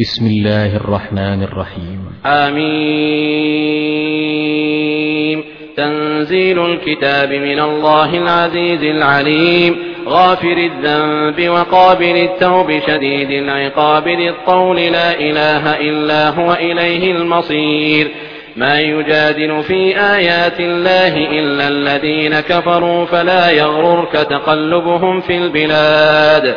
بسم الله الرحمن الرحيم. آمين. تنزيل الكتاب من الله العزيز العليم. غافر الذنب وقابل التوب شديد العقاب ذي الطول لا إله إلا هو إليه المصير. ما يجادل في آيات الله إلا الذين كفروا فلا يغررك تقلبهم في البلاد.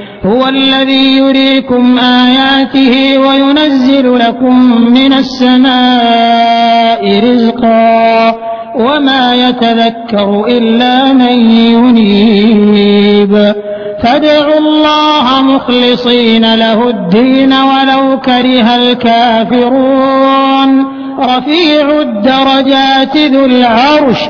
هو الذي يريكم آياته وينزل لكم من السماء رزقا وما يتذكر إلا من ينيب. فادعوا الله مخلصين له الدين ولو كره الكافرون. رفيع الدرجات ذو العرش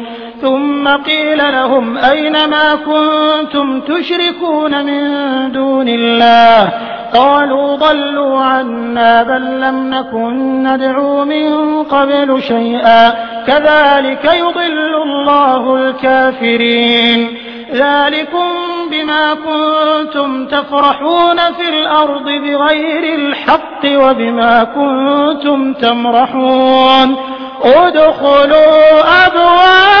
ثم قيل لهم أين ما كنتم تشركون من دون الله؟ قالوا ضلوا عنا بل لم نكن ندعو من قبل شيئا. كذلك يضل الله الكافرين. ذلكم بما كنتم تفرحون في الأرض بغير الحق وبما كنتم تمرحون. ادخلوا أبواب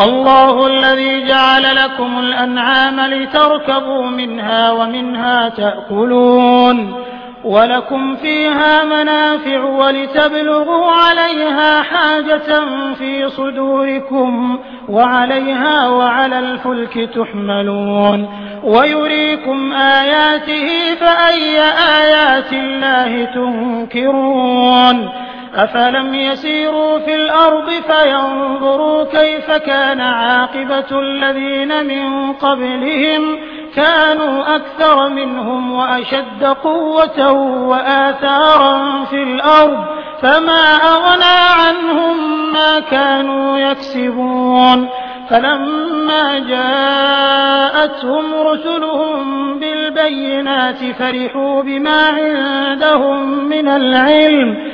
الله الذي جعل لكم الأنعام لتركبوا منها ومنها تأكلون ولكم فيها منافع ولتبلغوا عليها حاجة في صدوركم وعليها وعلى الفلك تحملون ويريكم آياته فأي آيات الله تنكرون أفلم يسيروا في الأرض فينظروا كيف كان عاقبة الذين من قبلهم كانوا أكثر منهم وأشد قوة وآثارا في الأرض فما أغنى عنهم ما كانوا يكسبون فلما جاءتهم رسلهم بالبينات فرحوا بما عندهم من العلم